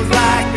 Feels like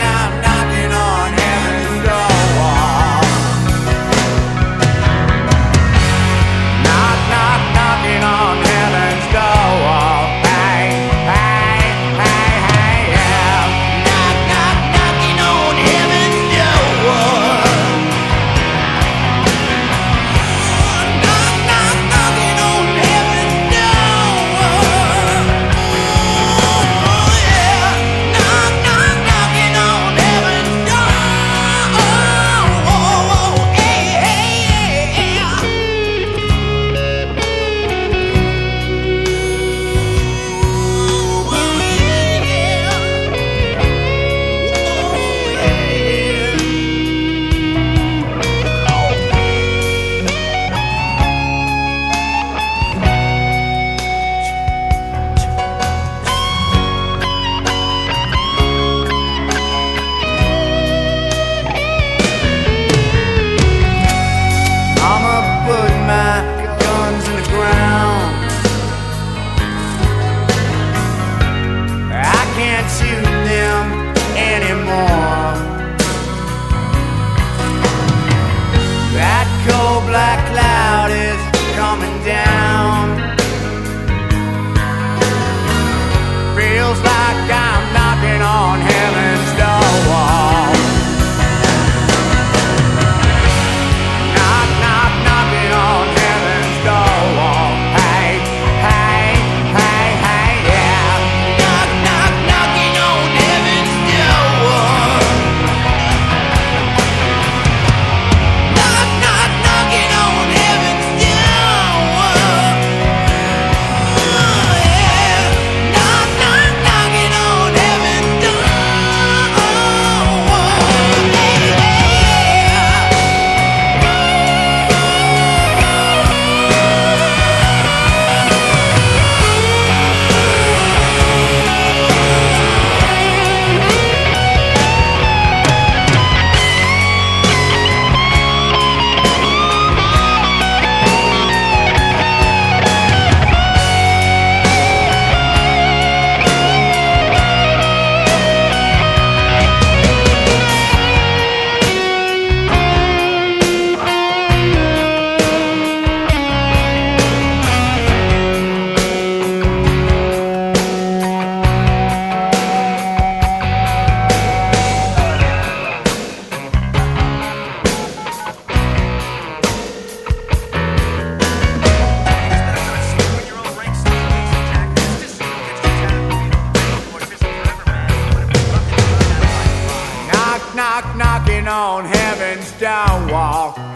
on heaven's downwall.